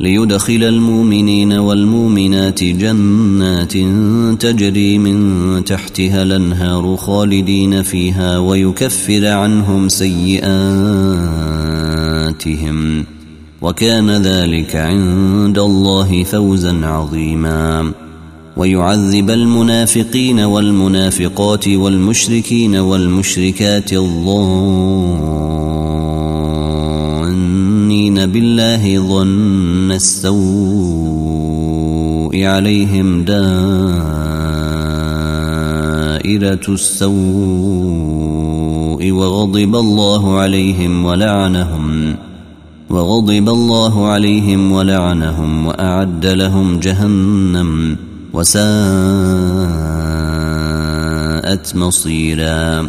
ليدخل المؤمنين والمؤمنات جنات تجري من تحتها الأنهار خالدين فيها ويكفر عنهم سيئاتهم. وكان ذلك عند الله فوزا عظيما. ويعذب المنافقين والمنافقات والمشركين والمشركات الظانين بالله ظن السوء عليهم دائرة السوء وغضب الله عليهم ولعنهم وغضب الله عليهم ولعنهم وأعد لهم جهنم وساءت مصيرا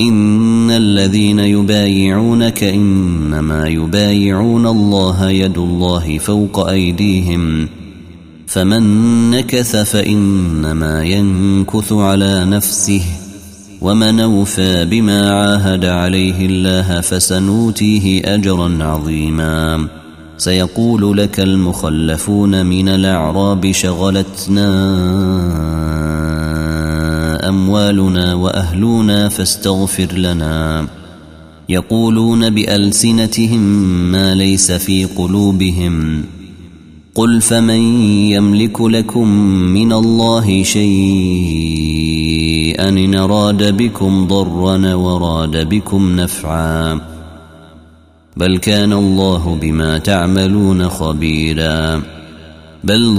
إن الذين يبايعونك إنما يبايعون الله يد الله فوق أيديهم فمن نكث فإنما ينكث على نفسه ومن أوفى بما عاهد عليه الله فسنوتيه أجرا عظيما سيقول لك المخلفون من الأعراب شغلتنا أموالنا وأهلنا فاستغفر لنا. يقولون بألسنتهم ما ليس في قلوبهم. قل فمن يملك لكم من الله شيئا إن أراد بكم ضرا وراد بكم نفعا. بل كان الله بما تعملون خبيرا. بل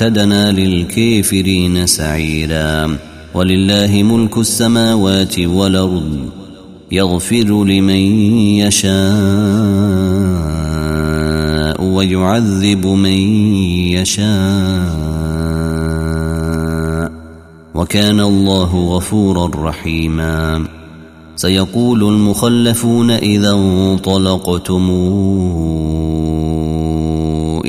أعتدنا للكافرين سعيرا ولله ملك السماوات والأرض يغفر لمن يشاء ويعذب من يشاء. وكان الله غفورا رحيما. سيقول المخلفون إذا انطلقتم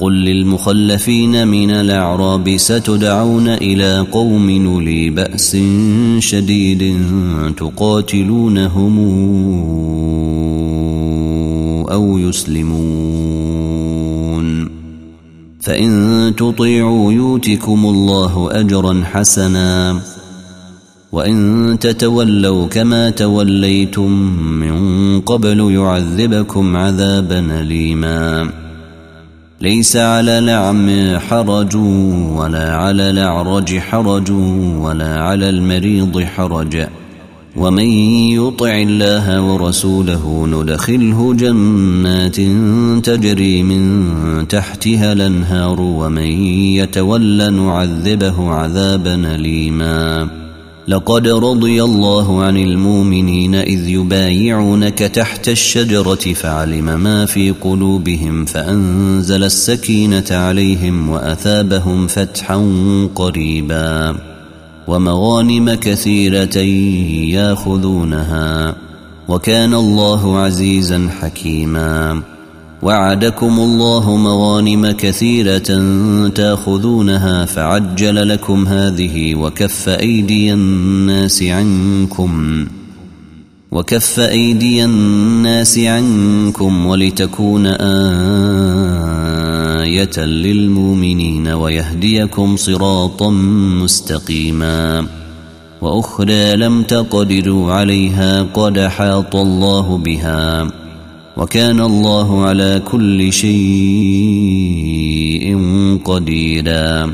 قل للمخلفين من الأعراب ستدعون إلى قوم نلي بأس شديد تقاتلونهم أو يسلمون. فإن تطيعوا يوتكم الله أجرا حسنا. وإن تتولوا كما توليتم من قبل يعذبكم عذابا أليما. ليس على لعم حرج ولا على الأعرج حرج ولا على المريض حرج. ومن يطع الله ورسوله ندخله جنات تجري من تحتها الأنهار ومن يتولى نعذبه عذابا أليما. لقد رضي الله عن المؤمنين إذ يبايعونك تحت الشجرة فعلم ما في قلوبهم فأنزل السكينة عليهم وأثابهم فتحا قريبا ومغانم كثيرة ياخذونها وكان الله عزيزا حكيما وعدكم الله مغانم كثيرة تاخذونها فعجل لكم هذه وكف أيدي الناس عنكم وكف أيدي الناس عنكم ولتكون آية للمؤمنين ويهديكم صراطا مستقيما وأخرى لم تقدروا عليها قد حاط الله بها وكان الله على كل شيء قديرا.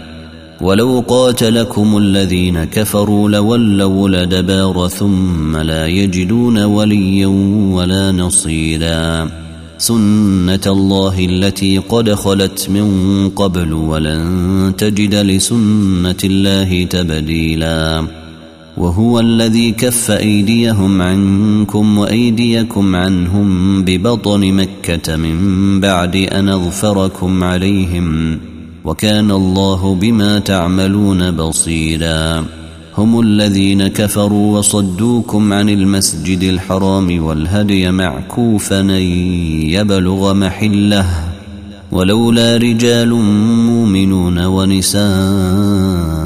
ولو قاتلكم الذين كفروا لولوا لدبار ثم لا يجدون وليا ولا نصيرا. سنة الله التي قد خلت من قبل ولن تجد لسنة الله تبديلا. وهو الذي كف أيديهم عنكم وأيديكم عنهم ببطن مكة من بعد أن اظفركم عليهم وكان الله بما تعملون بصيرا. هم الذين كفروا وصدوكم عن المسجد الحرام والهدي معكوفا يبلغ محلة. ولولا رجال مؤمنون ونساء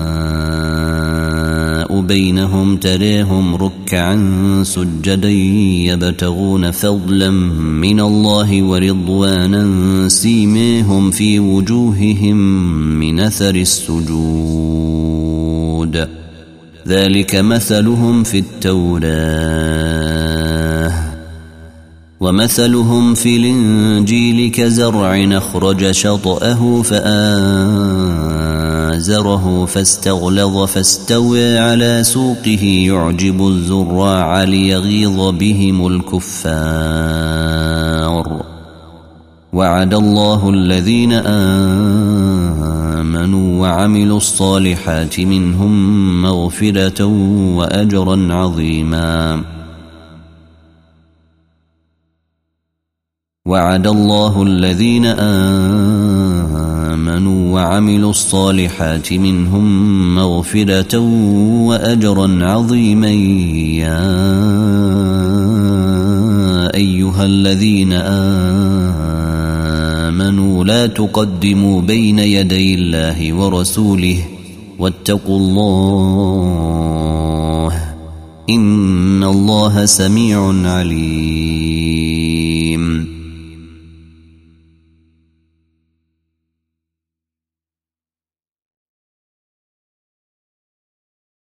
بينهم تريهم ركعا سجدا يبتغون فضلا من الله ورضوانا سيميهم في وجوههم من اثر السجود ذلك مثلهم في التوراه ومثلهم في الانجيل كزرع اخرج شطاه فآه آزره فاستغلظ فاستوى على سوقه يعجب الزراع ليغيظ بهم الكفار. وعد الله الذين آمنوا وعملوا الصالحات منهم مغفرة وأجرا عظيما. وعد الله الذين آمنوا وعملوا الصالحات منهم مغفرة وأجرا عظيما. يا أيها الذين آمنوا لا تقدموا بين يدي الله ورسوله واتقوا الله إن الله سميع عليم.